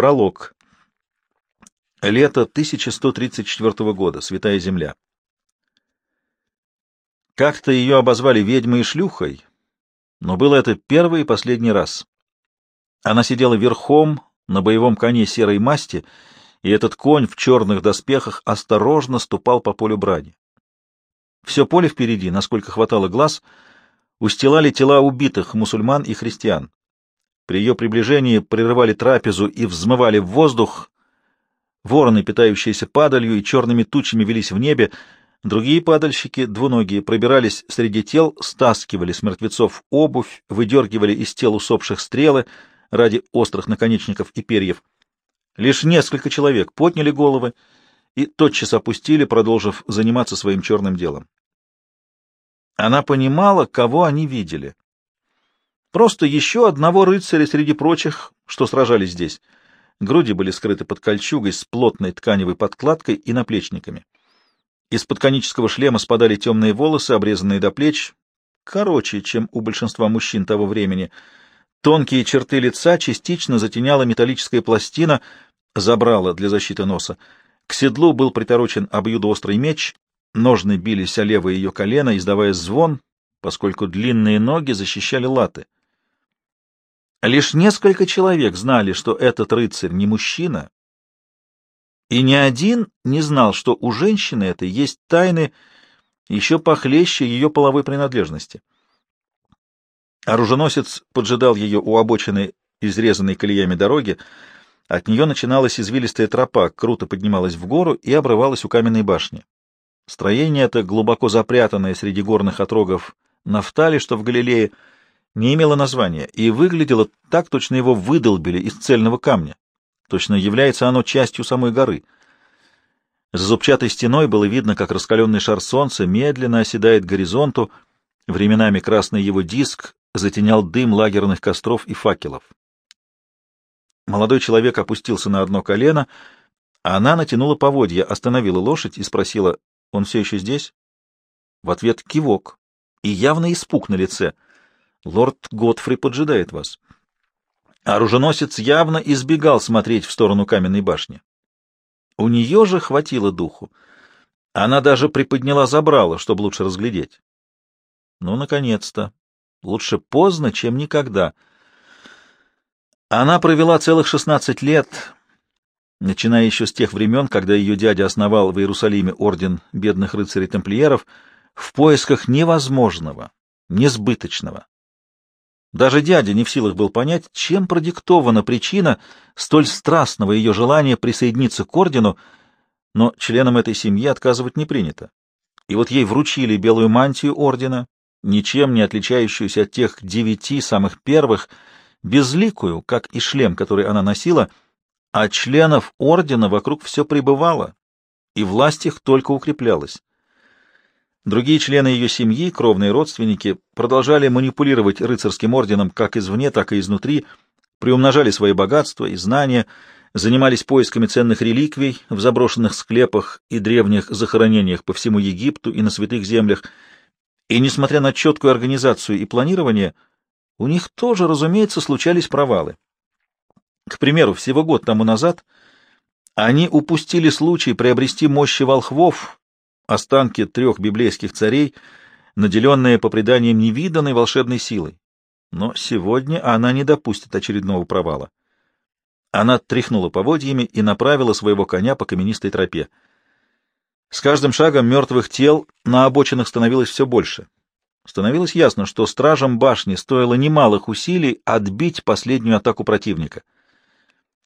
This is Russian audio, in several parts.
Пролог. Лето 1134 года. Святая Земля. Как-то ее обозвали ведьмой и шлюхой, но было это первый и последний раз. Она сидела верхом на боевом коне серой масти, и этот конь в черных доспехах осторожно ступал по полю брани. Все поле впереди, насколько хватало глаз, устилали тела убитых мусульман и христиан. При ее приближении прерывали трапезу и взмывали в воздух. Вороны, питающиеся падалью и черными тучами, велись в небе. Другие падальщики, двуногие, пробирались среди тел, стаскивали с мертвецов обувь, выдергивали из тел усопших стрелы ради острых наконечников и перьев. Лишь несколько человек подняли головы и тотчас опустили, продолжив заниматься своим черным делом. Она понимала, кого они видели. Просто еще одного рыцаря среди прочих, что сражались здесь. Груди были скрыты под кольчугой с плотной тканевой подкладкой и наплечниками. Из-под конического шлема спадали темные волосы, обрезанные до плеч, короче, чем у большинства мужчин того времени. Тонкие черты лица частично затеняла металлическая пластина, забрала для защиты носа. К седлу был приторочен обоюдоострый меч, ножны бились о левое ее колено, издавая звон, поскольку длинные ноги защищали латы. Лишь несколько человек знали, что этот рыцарь не мужчина, и ни один не знал, что у женщины этой есть тайны еще похлеще ее половой принадлежности. Оруженосец поджидал ее у обочины, изрезанной колеями дороги. От нее начиналась извилистая тропа, круто поднималась в гору и обрывалась у каменной башни. Строение это, глубоко запрятанное среди горных отрогов Нафтали, что в Галилее, — не имело названия и выглядело так, точно его выдолбили из цельного камня. Точно является оно частью самой горы. За зубчатой стеной было видно, как раскаленный шар солнца медленно оседает к горизонту, временами красный его диск затенял дым лагерных костров и факелов. Молодой человек опустился на одно колено, а она натянула поводья, остановила лошадь и спросила, «Он все еще здесь?» В ответ кивок и явно испуг на лице — Лорд Готфри поджидает вас. Оруженосец явно избегал смотреть в сторону каменной башни. У нее же хватило духу. Она даже приподняла забрала, чтобы лучше разглядеть. Ну, наконец-то. Лучше поздно, чем никогда. Она провела целых шестнадцать лет, начиная еще с тех времен, когда ее дядя основал в Иерусалиме орден бедных рыцарей-тамплиеров, в поисках невозможного, несбыточного. Даже дядя не в силах был понять, чем продиктована причина столь страстного ее желания присоединиться к ордену, но членам этой семьи отказывать не принято. И вот ей вручили белую мантию ордена, ничем не отличающуюся от тех девяти самых первых, безликую, как и шлем, который она носила, а членов ордена вокруг все пребывало, и власть их только укреплялась. Другие члены ее семьи, кровные родственники, продолжали манипулировать рыцарским орденом как извне, так и изнутри, приумножали свои богатства и знания, занимались поисками ценных реликвий в заброшенных склепах и древних захоронениях по всему Египту и на святых землях. И, несмотря на четкую организацию и планирование, у них тоже, разумеется, случались провалы. К примеру, всего год тому назад они упустили случай приобрести мощи волхвов, останки трех библейских царей, наделенные по преданиям невиданной волшебной силой. Но сегодня она не допустит очередного провала. Она тряхнула поводьями и направила своего коня по каменистой тропе. С каждым шагом мертвых тел на обочинах становилось все больше. Становилось ясно, что стражам башни стоило немалых усилий отбить последнюю атаку противника.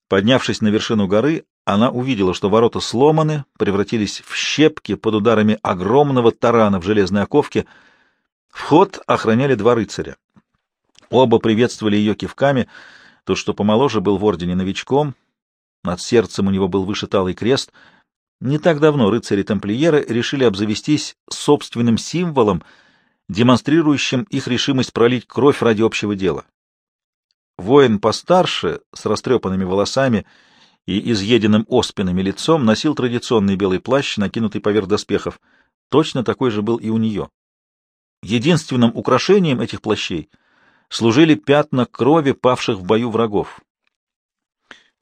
Поднявшись на вершину горы, она увидела, что ворота сломаны, превратились в щепки под ударами огромного тарана в железной оковке. Вход охраняли два рыцаря. Оба приветствовали ее кивками. Тот, что помоложе, был в ордене новичком. Над сердцем у него был вышит алый крест. Не так давно рыцари-тамплиеры решили обзавестись собственным символом, демонстрирующим их решимость пролить кровь ради общего дела. Воин постарше, с растрепанными волосами и изъеденным оспинами лицом носил традиционный белый плащ, накинутый поверх доспехов. Точно такой же был и у нее. Единственным украшением этих плащей служили пятна крови павших в бою врагов.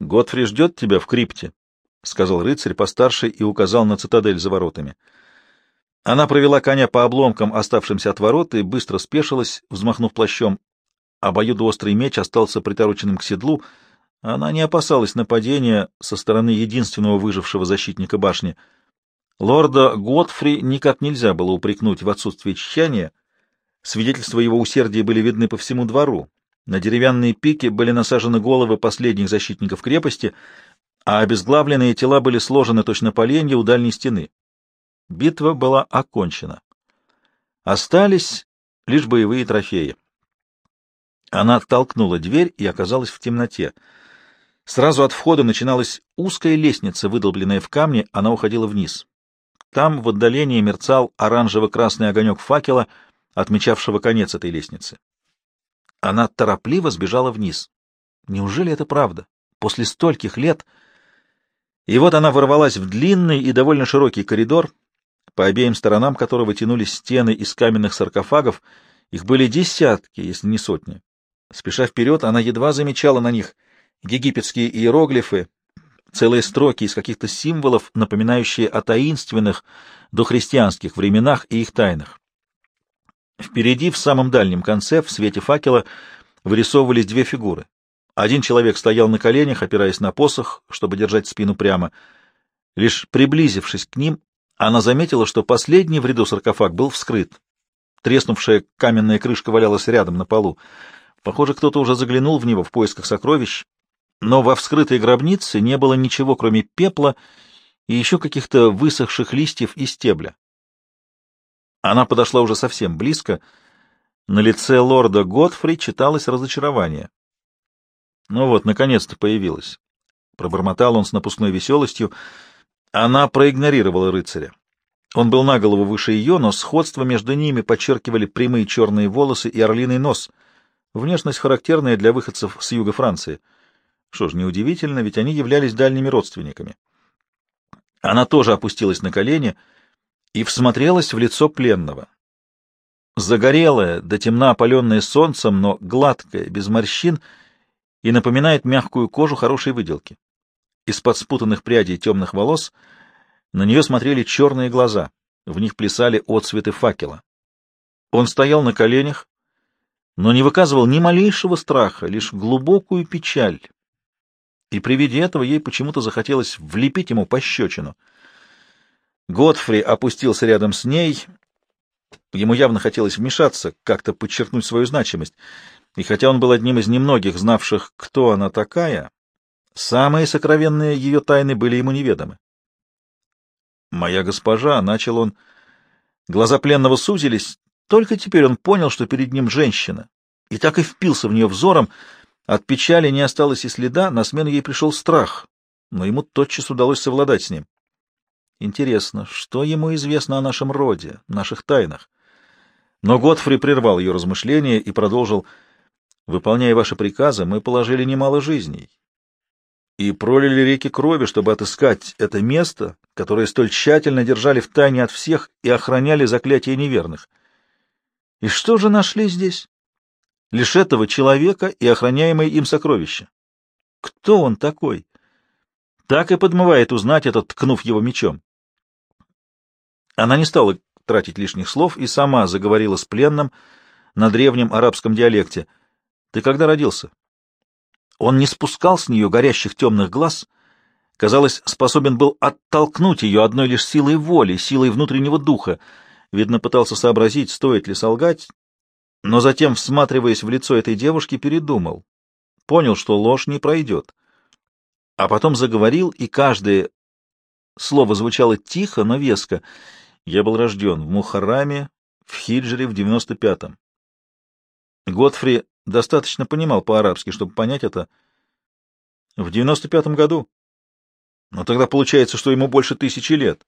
Готфри ждет тебя в крипте, — сказал рыцарь постарше и указал на цитадель за воротами. Она провела коня по обломкам, оставшимся от ворот, и быстро спешилась, взмахнув плащом. Обоюдоострый меч остался притороченным к седлу. Она не опасалась нападения со стороны единственного выжившего защитника башни. Лорда Готфри никак нельзя было упрекнуть в отсутствии тщания. Свидетельства его усердия были видны по всему двору. На деревянные пики были насажены головы последних защитников крепости, а обезглавленные тела были сложены точно поленья у дальней стены. Битва была окончена. Остались лишь боевые трофеи. Она толкнула дверь и оказалась в темноте. Сразу от входа начиналась узкая лестница, выдолбленная в камне, она уходила вниз. Там в отдалении мерцал оранжево-красный огонек факела, отмечавшего конец этой лестницы. Она торопливо сбежала вниз. Неужели это правда? После стольких лет... И вот она ворвалась в длинный и довольно широкий коридор, по обеим сторонам которого тянулись стены из каменных саркофагов. Их были десятки, если не сотни. Спеша вперед, она едва замечала на них египетские иероглифы, целые строки из каких-то символов, напоминающие о таинственных дохристианских временах и их тайнах. Впереди, в самом дальнем конце, в свете факела, вырисовывались две фигуры. Один человек стоял на коленях, опираясь на посох, чтобы держать спину прямо. Лишь приблизившись к ним, она заметила, что последний в ряду саркофаг был вскрыт. Треснувшая каменная крышка валялась рядом на полу. Похоже, кто-то уже заглянул в него в поисках сокровищ, но во вскрытой гробнице не было ничего, кроме пепла и еще каких-то высохших листьев и стебля. Она подошла уже совсем близко. На лице лорда Готфри читалось разочарование. Ну вот, наконец-то появилась. Пробормотал он с напускной веселостью. Она проигнорировала рыцаря. Он был на голову выше ее, но сходство между ними подчеркивали прямые черные волосы и орлиный нос — Внешность характерная для выходцев с юга Франции. Что ж, неудивительно, ведь они являлись дальними родственниками. Она тоже опустилась на колени и всмотрелась в лицо пленного. Загорелая, до темна опаленная солнцем, но гладкая, без морщин, и напоминает мягкую кожу хорошей выделки. Из-под спутанных прядей темных волос на нее смотрели черные глаза, в них плясали отсветы факела. Он стоял на коленях, но не выказывал ни малейшего страха, лишь глубокую печаль. И при виде этого ей почему-то захотелось влепить ему пощечину. Годфри опустился рядом с ней. Ему явно хотелось вмешаться, как-то подчеркнуть свою значимость. И хотя он был одним из немногих, знавших, кто она такая, самые сокровенные ее тайны были ему неведомы. «Моя госпожа», — начал он, — глаза пленного сузились, только теперь он понял, что перед ним женщина, и так и впился в нее взором. От печали не осталось и следа, на смену ей пришел страх, но ему тотчас удалось совладать с ним. Интересно, что ему известно о нашем роде, наших тайнах? Но Готфри прервал ее размышления и продолжил. «Выполняя ваши приказы, мы положили немало жизней и пролили реки крови, чтобы отыскать это место, которое столь тщательно держали в тайне от всех и охраняли заклятие неверных. И что же нашли здесь? Лишь этого человека и охраняемые им сокровища. Кто он такой? Так и подмывает узнать этот, ткнув его мечом. Она не стала тратить лишних слов и сама заговорила с пленным на древнем арабском диалекте. «Ты когда родился?» Он не спускал с нее горящих темных глаз, казалось, способен был оттолкнуть ее одной лишь силой воли, силой внутреннего духа, Видно, пытался сообразить, стоит ли солгать, но затем, всматриваясь в лицо этой девушки, передумал. Понял, что ложь не пройдет. А потом заговорил, и каждое слово звучало тихо, но веско. Я был рожден в Мухарраме, в Хиджре в девяносто пятом. Готфри достаточно понимал по-арабски, чтобы понять это. В девяносто пятом году. Но тогда получается, что ему больше тысячи лет.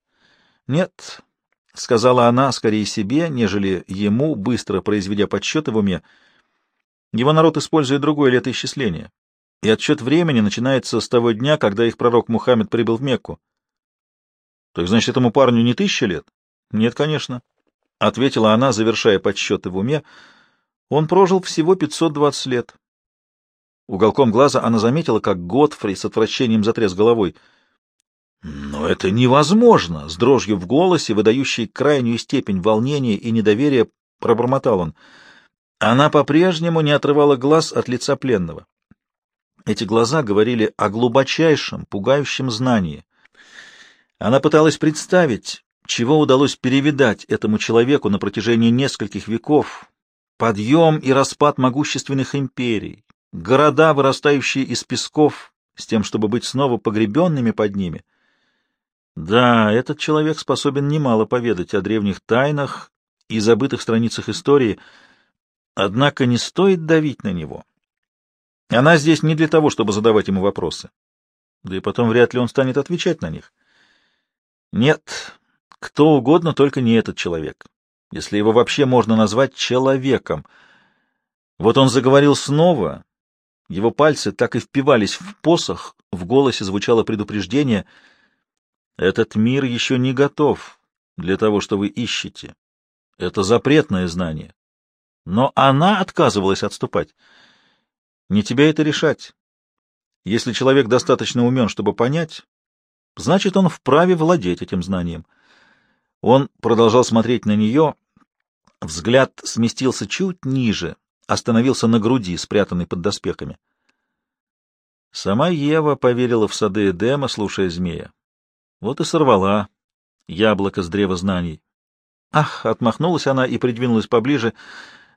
Нет, — сказала она скорее себе, нежели ему, быстро произведя подсчеты в уме. Его народ использует другое летоисчисление, и отсчет времени начинается с того дня, когда их пророк Мухаммед прибыл в Мекку. — Так значит, этому парню не тысяча лет? — Нет, конечно, — ответила она, завершая подсчеты в уме. — Он прожил всего 520 лет. Уголком глаза она заметила, как Готфри с отвращением затряс головой. «Но это невозможно!» — с дрожью в голосе, выдающей крайнюю степень волнения и недоверия, пробормотал он. Она по-прежнему не отрывала глаз от лица пленного. Эти глаза говорили о глубочайшем, пугающем знании. Она пыталась представить, чего удалось перевидать этому человеку на протяжении нескольких веков, подъем и распад могущественных империй, города, вырастающие из песков, с тем, чтобы быть снова погребенными под ними. Да, этот человек способен немало поведать о древних тайнах и забытых страницах истории, однако не стоит давить на него. Она здесь не для того, чтобы задавать ему вопросы. Да и потом вряд ли он станет отвечать на них. Нет, кто угодно, только не этот человек если его вообще можно назвать человеком. Вот он заговорил снова, его пальцы так и впивались в посох, в голосе звучало предупреждение. «Этот мир еще не готов для того, что вы ищете. Это запретное знание». Но она отказывалась отступать. «Не тебе это решать. Если человек достаточно умен, чтобы понять, значит, он вправе владеть этим знанием». Он продолжал смотреть на нее, Взгляд сместился чуть ниже, остановился на груди, спрятанной под доспехами. Сама Ева поверила в сады Эдема, слушая змея. Вот и сорвала яблоко с древа знаний. Ах, отмахнулась она и придвинулась поближе.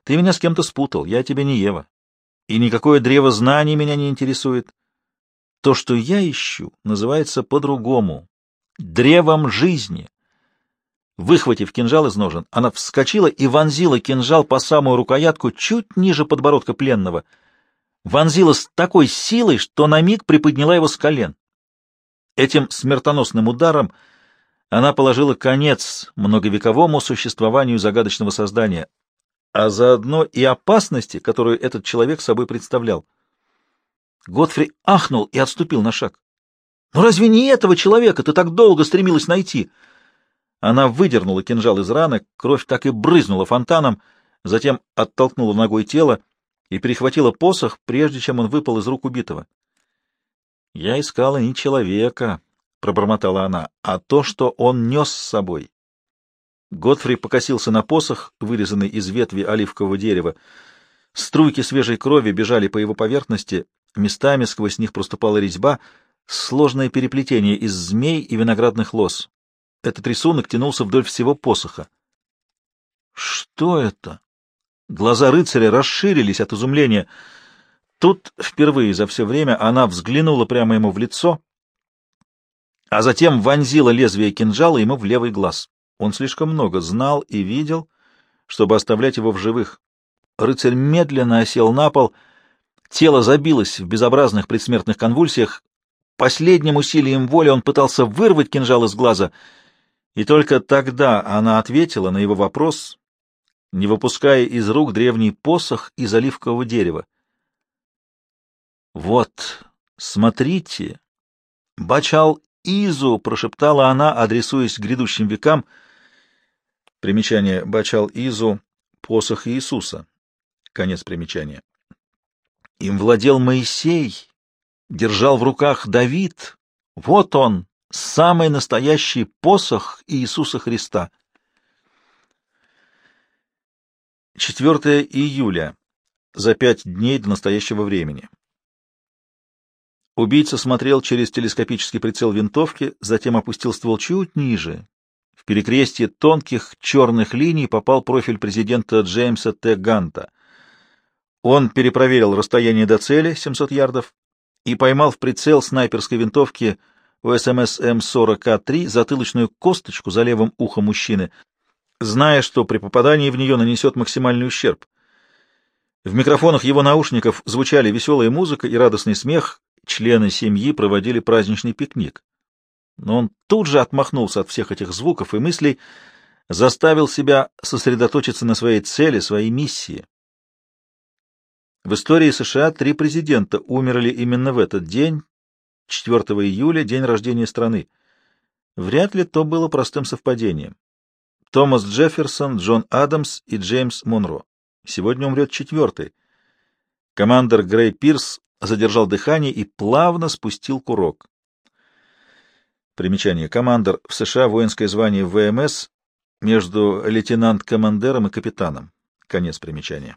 Ты меня с кем-то спутал, я тебе не Ева. И никакое древо знаний меня не интересует. То, что я ищу, называется по-другому. Древом жизни. Выхватив кинжал из ножен, она вскочила и вонзила кинжал по самую рукоятку чуть ниже подбородка пленного. Вонзила с такой силой, что на миг приподняла его с колен. Этим смертоносным ударом она положила конец многовековому существованию загадочного создания, а заодно и опасности, которую этот человек собой представлял. Готфри ахнул и отступил на шаг. «Но разве не этого человека ты так долго стремилась найти?» Она выдернула кинжал из раны, кровь так и брызнула фонтаном, затем оттолкнула ногой тело и перехватила посох, прежде чем он выпал из рук убитого. «Я искала не человека», — пробормотала она, — «а то, что он нес с собой». Готфри покосился на посох, вырезанный из ветви оливкового дерева. Струйки свежей крови бежали по его поверхности, местами сквозь них проступала резьба, сложное переплетение из змей и виноградных лоз. Этот рисунок тянулся вдоль всего посоха. Что это? Глаза рыцаря расширились от изумления. Тут впервые за все время она взглянула прямо ему в лицо, а затем вонзила лезвие кинжала ему в левый глаз. Он слишком много знал и видел, чтобы оставлять его в живых. Рыцарь медленно осел на пол, тело забилось в безобразных предсмертных конвульсиях. Последним усилием воли он пытался вырвать кинжал из глаза — и только тогда она ответила на его вопрос, не выпуская из рук древний посох из оливкового дерева. «Вот, смотрите!» «Бачал Изу!» — прошептала она, адресуясь грядущим векам. Примечание «Бачал Изу» — посох Иисуса. Конец примечания. Им владел Моисей, держал в руках Давид. Вот он, самый настоящий посох Иисуса Христа. 4 июля, за пять дней до настоящего времени. Убийца смотрел через телескопический прицел винтовки, затем опустил ствол чуть ниже. В перекрестие тонких черных линий попал профиль президента Джеймса Т. Ганта. Он перепроверил расстояние до цели, 700 ярдов, и поймал в прицел снайперской винтовки у СМС М40К3 затылочную косточку за левым ухом мужчины, зная, что при попадании в нее нанесет максимальный ущерб. В микрофонах его наушников звучали веселая музыка и радостный смех, члены семьи проводили праздничный пикник. Но он тут же отмахнулся от всех этих звуков и мыслей, заставил себя сосредоточиться на своей цели, своей миссии. В истории США три президента умерли именно в этот день, 4 июля — день рождения страны. Вряд ли то было простым совпадением. Томас Джефферсон, Джон Адамс и Джеймс Монро. Сегодня умрет четвертый. Командор Грей Пирс задержал дыхание и плавно спустил курок. Примечание. Командор в США воинское звание ВМС между лейтенант-командером и капитаном. Конец примечания.